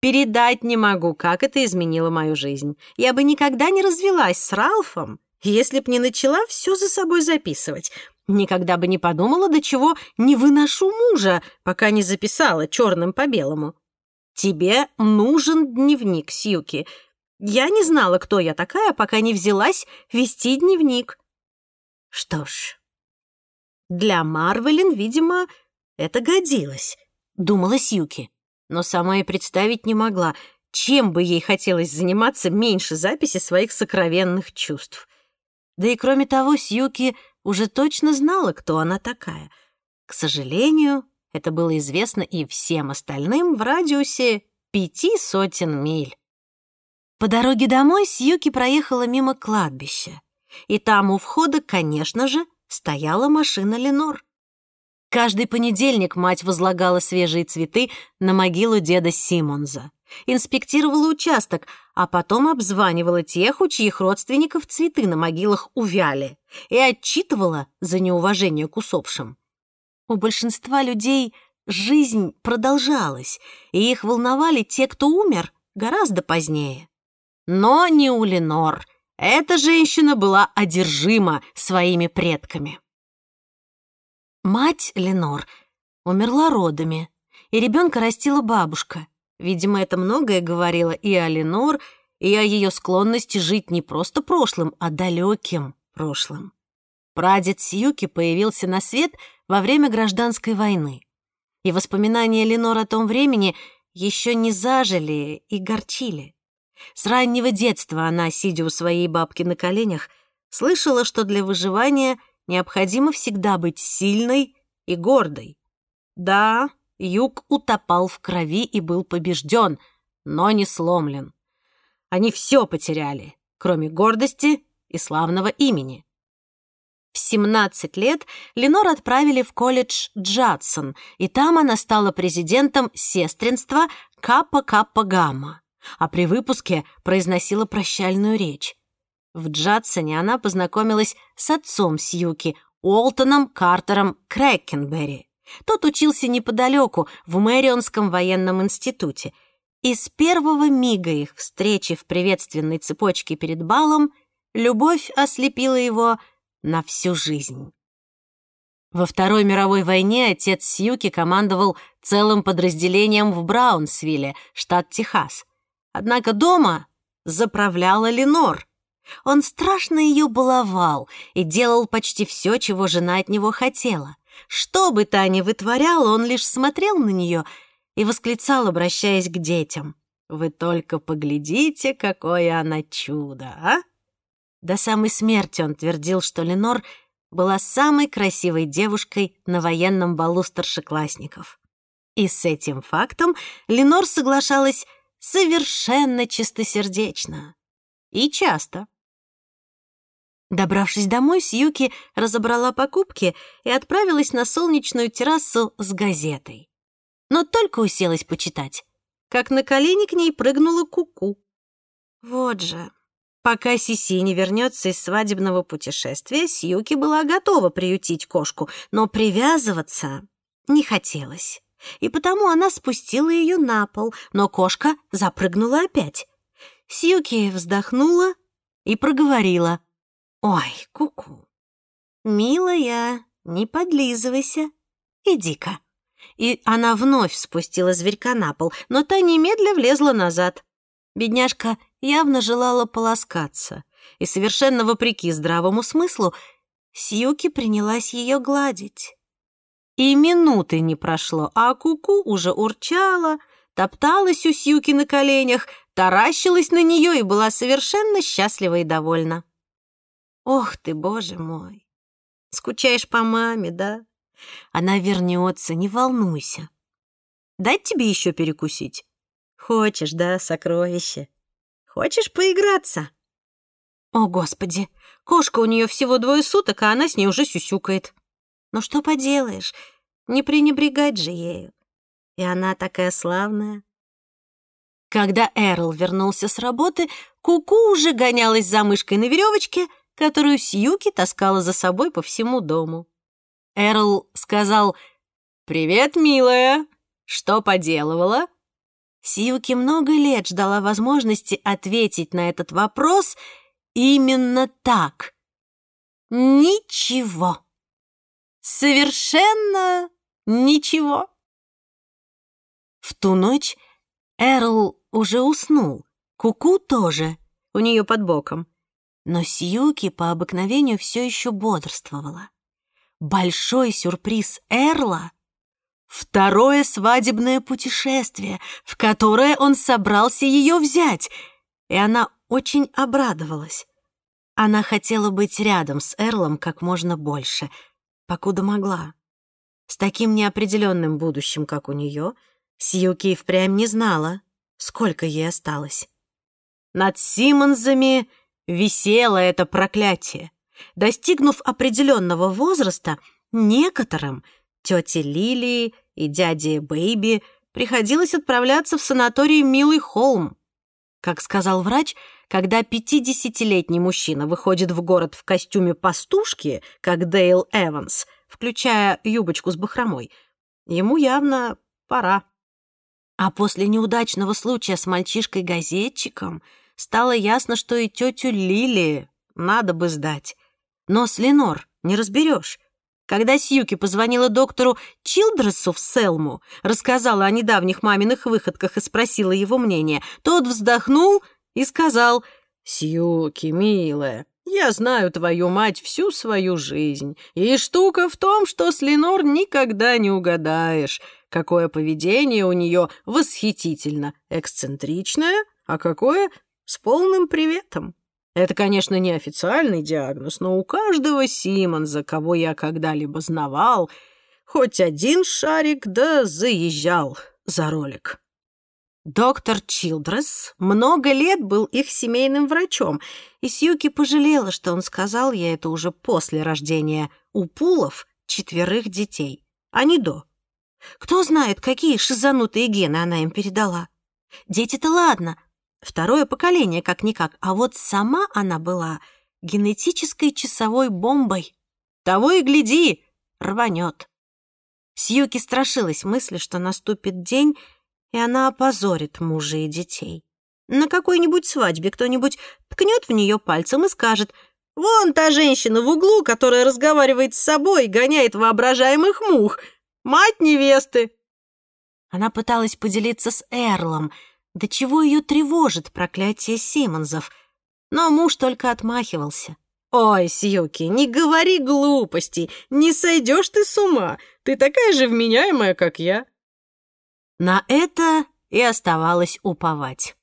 Передать не могу, как это изменило мою жизнь. Я бы никогда не развелась с Ралфом, если б не начала все за собой записывать. Никогда бы не подумала, до чего не выношу мужа, пока не записала черным по белому. Тебе нужен дневник, Сьюки. Я не знала, кто я такая, пока не взялась вести дневник. Что ж, для Марвелин, видимо, это годилось, думала Сьюки. Но сама и представить не могла, чем бы ей хотелось заниматься меньше записи своих сокровенных чувств. Да и кроме того, Сьюки уже точно знала, кто она такая. К сожалению, это было известно и всем остальным в радиусе пяти сотен миль. По дороге домой Сьюки проехала мимо кладбища. И там у входа, конечно же, стояла машина Ленор. Каждый понедельник мать возлагала свежие цветы на могилу деда Симонза, инспектировала участок, а потом обзванивала тех, у чьих родственников цветы на могилах увяли, и отчитывала за неуважение к усопшим. У большинства людей жизнь продолжалась, и их волновали те, кто умер гораздо позднее. Но не у Ленор. Эта женщина была одержима своими предками. Мать Ленор умерла родами, и ребенка растила бабушка. Видимо, это многое говорило и о Ленор, и о ее склонности жить не просто прошлым, а далеким прошлым. Прадед Сьюки появился на свет во время гражданской войны, и воспоминания Ленор о том времени еще не зажили и горчили. С раннего детства она, сидя у своей бабки на коленях, слышала, что для выживания необходимо всегда быть сильной и гордой. Да, юг утопал в крови и был побежден, но не сломлен. Они все потеряли, кроме гордости и славного имени. В 17 лет Ленор отправили в колледж Джадсон, и там она стала президентом сестринства Каппа Каппа Гамма, а при выпуске произносила прощальную речь. В Джадсоне она познакомилась с отцом Сьюки, Уолтоном Картером Крэкенберри. Тот учился неподалеку, в Мэрионском военном институте. И с первого мига их встречи в приветственной цепочке перед балом любовь ослепила его на всю жизнь. Во Второй мировой войне отец Сьюки командовал целым подразделением в Браунсвилле, штат Техас. Однако дома заправляла Ленор. Он страшно ее баловал и делал почти все, чего жена от него хотела. Что бы та ни вытворяла, он лишь смотрел на нее и восклицал, обращаясь к детям. «Вы только поглядите, какое она чудо, а!» До самой смерти он твердил, что Ленор была самой красивой девушкой на военном балу старшеклассников. И с этим фактом Ленор соглашалась совершенно чистосердечно. И часто. Добравшись домой, Сьюки разобрала покупки и отправилась на солнечную террасу с газетой. Но только уселась почитать, как на колени к ней прыгнула куку. -ку. Вот же, пока Сиси не вернется из свадебного путешествия, Сьюки была готова приютить кошку, но привязываться не хотелось. И потому она спустила ее на пол, но кошка запрыгнула опять. Сьюки вздохнула и проговорила — Ой, куку. -ку. Милая, не подлизывайся. Иди-ка. И она вновь спустила зверька на пол, но та немедля влезла назад. Бедняжка явно желала полоскаться, и совершенно вопреки здравому смыслу Сьюки принялась ее гладить. И минуты не прошло, а Куку -ку уже урчала, топталась у Сьюки на коленях, таращилась на нее и была совершенно счастлива и довольна. Ох ты, боже мой! Скучаешь по маме, да? Она вернется, не волнуйся. Дать тебе еще перекусить? Хочешь, да, сокровище? Хочешь поиграться? О, Господи! Кошка у нее всего двое суток, а она с ней уже сюсюкает. Ну что поделаешь, не пренебрегать же ею. И она такая славная. Когда Эрл вернулся с работы, Куку -ку уже гонялась за мышкой на веревочке, которую Сьюки таскала за собой по всему дому. Эрл сказал «Привет, милая! Что поделывала?» Сьюки много лет ждала возможности ответить на этот вопрос именно так. Ничего. Совершенно ничего. В ту ночь Эрл уже уснул, Куку -ку тоже, у нее под боком. Но Сьюки по обыкновению все еще бодрствовала. Большой сюрприз Эрла — второе свадебное путешествие, в которое он собрался ее взять, и она очень обрадовалась. Она хотела быть рядом с Эрлом как можно больше, покуда могла. С таким неопределенным будущим, как у нее, Сьюки впрямь не знала, сколько ей осталось. Над Симмонсами висело это проклятие. Достигнув определенного возраста, некоторым, тете Лилии и дяде Бэйби, приходилось отправляться в санаторий «Милый холм». Как сказал врач, когда 50-летний мужчина выходит в город в костюме пастушки, как Дейл Эванс, включая юбочку с бахромой, ему явно пора. А после неудачного случая с мальчишкой-газетчиком — стало ясно, что и тетю Лили надо бы сдать. Но с Ленор не разберешь. Когда Сьюки позвонила доктору Чилдресу в Селму, рассказала о недавних маминых выходках и спросила его мнение, тот вздохнул и сказал «Сьюки, милая, я знаю твою мать всю свою жизнь, и штука в том, что с Ленор никогда не угадаешь, какое поведение у нее восхитительно эксцентричное, а какое с полным приветом. Это, конечно, не официальный диагноз, но у каждого Симонза, кого я когда-либо знавал, хоть один шарик да заезжал за ролик. Доктор Чилдрес много лет был их семейным врачом, и Сьюки пожалела, что он сказал ей это уже после рождения у Пулов четверых детей, а не до. Кто знает, какие шизанутые гены она им передала. Дети-то ладно, второе поколение как-никак, а вот сама она была генетической часовой бомбой. Того и гляди, рванет. Сьюки страшилась мысли, что наступит день, и она опозорит мужа и детей. На какой-нибудь свадьбе кто-нибудь ткнет в нее пальцем и скажет «Вон та женщина в углу, которая разговаривает с собой гоняет воображаемых мух. Мать невесты!» Она пыталась поделиться с Эрлом, до чего ее тревожит проклятие Симонзов, но муж только отмахивался. «Ой, Сьюки, не говори глупостей, не сойдешь ты с ума, ты такая же вменяемая, как я». На это и оставалось уповать.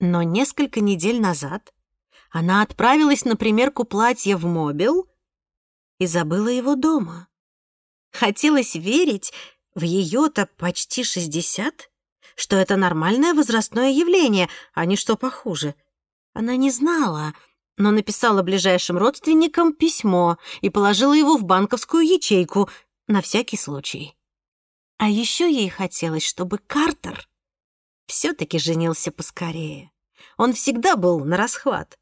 Но несколько недель назад она отправилась на примерку платья в Мобил и забыла его дома. Хотелось верить в ее-то почти шестьдесят, что это нормальное возрастное явление, а не что похуже. Она не знала, но написала ближайшим родственникам письмо и положила его в банковскую ячейку на всякий случай. А еще ей хотелось, чтобы Картер все-таки женился поскорее. Он всегда был на расхват.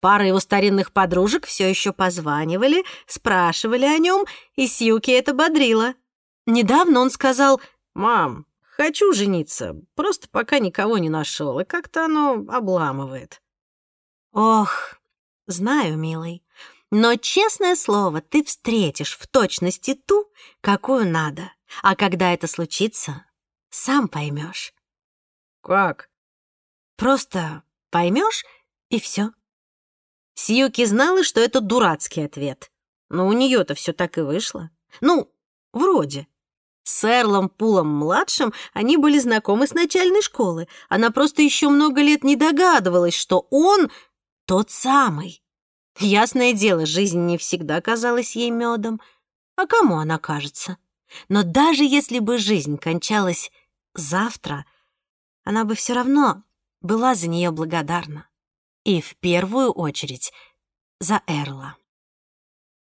Пара его старинных подружек все еще позванивали, спрашивали о нем, и Сьюки это бодрило. Недавно он сказал «Мам, хочу жениться, просто пока никого не нашел, и как-то оно обламывает». «Ох, знаю, милый, но, честное слово, ты встретишь в точности ту, какую надо. А когда это случится, сам поймешь. Как? Просто поймешь, и все. Сьюки знала, что это дурацкий ответ. Но у нее-то все так и вышло. Ну, вроде. С Эрлом Пулом-младшим они были знакомы с начальной школы. Она просто еще много лет не догадывалась, что он тот самый. Ясное дело, жизнь не всегда казалась ей медом. А кому она кажется? Но даже если бы жизнь кончалась завтра, она бы все равно была за нее благодарна. И в первую очередь за Эрла.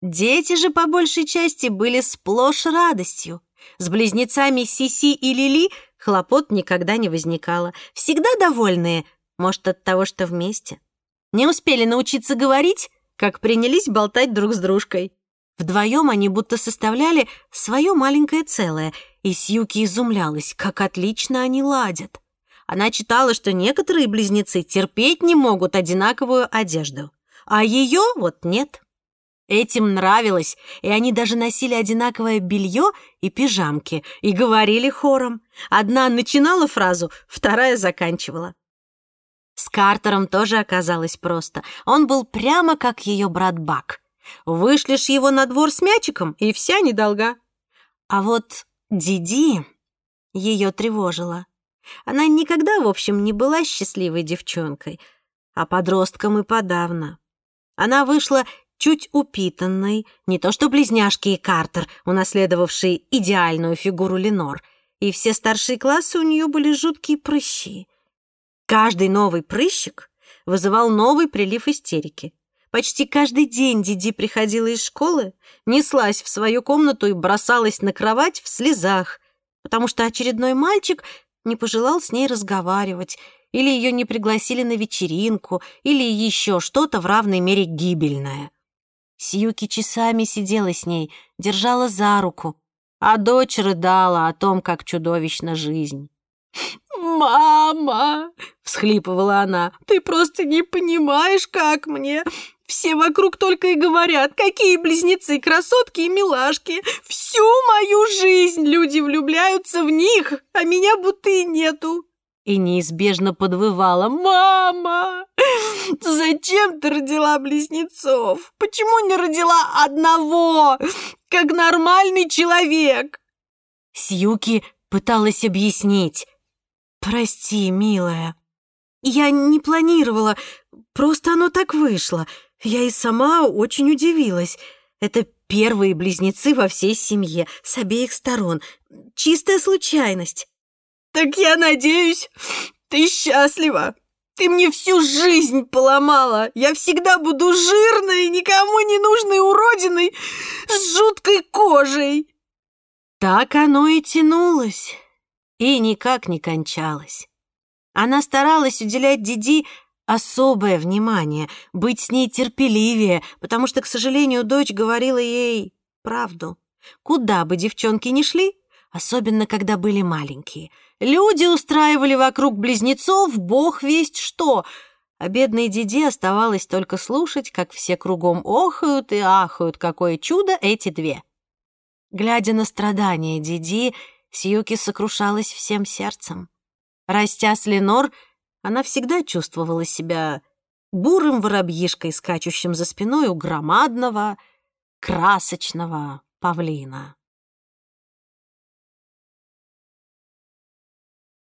Дети же по большей части были сплошь радостью. С близнецами Сиси и Лили хлопот никогда не возникало. Всегда довольные, может, от того, что вместе. Не успели научиться говорить, как принялись болтать друг с дружкой. Вдвоем они будто составляли свое маленькое целое, и Сьюки изумлялась, как отлично они ладят. Она читала, что некоторые близнецы терпеть не могут одинаковую одежду, а ее вот нет. Этим нравилось, и они даже носили одинаковое белье и пижамки, и говорили хором. Одна начинала фразу, вторая заканчивала. С Картером тоже оказалось просто. Он был прямо как ее брат Бак — Вышлешь его на двор с мячиком, и вся недолга. А вот Диди ее тревожила. Она никогда, в общем, не была счастливой девчонкой, а подростком и подавно. Она вышла чуть упитанной, не то что близняшки и Картер, унаследовавшие идеальную фигуру Ленор, и все старшие классы у нее были жуткие прыщи. Каждый новый прыщик вызывал новый прилив истерики. Почти каждый день Диди приходила из школы, неслась в свою комнату и бросалась на кровать в слезах, потому что очередной мальчик не пожелал с ней разговаривать, или ее не пригласили на вечеринку, или еще что-то в равной мере гибельное. Сьюки часами сидела с ней, держала за руку, а дочь рыдала о том, как чудовищна жизнь. «Мама!» — всхлипывала она. «Ты просто не понимаешь, как мне. Все вокруг только и говорят, какие близнецы, красотки и милашки. Всю мою жизнь люди влюбляются в них, а меня будто и нету. И неизбежно подвывала «Мама, зачем ты родила близнецов? Почему не родила одного, как нормальный человек?» Сьюки пыталась объяснить. «Прости, милая, я не планировала, просто оно так вышло. Я и сама очень удивилась. Это первые близнецы во всей семье, с обеих сторон. Чистая случайность. Так я надеюсь, ты счастлива. Ты мне всю жизнь поломала. Я всегда буду жирной, никому не нужной уродиной с жуткой кожей. Так оно и тянулось, и никак не кончалось. Она старалась уделять Диди особое внимание, быть с ней терпеливее, потому что, к сожалению, дочь говорила ей правду. Куда бы девчонки ни шли, особенно когда были маленькие, люди устраивали вокруг близнецов бог весть что, а бедной Диди оставалось только слушать, как все кругом охают и ахают, какое чудо эти две. Глядя на страдания Диди, Сьюки сокрушалась всем сердцем. Растя с Ленор, она всегда чувствовала себя бурым воробьишкой, скачущим за спиной у громадного, красочного павлина.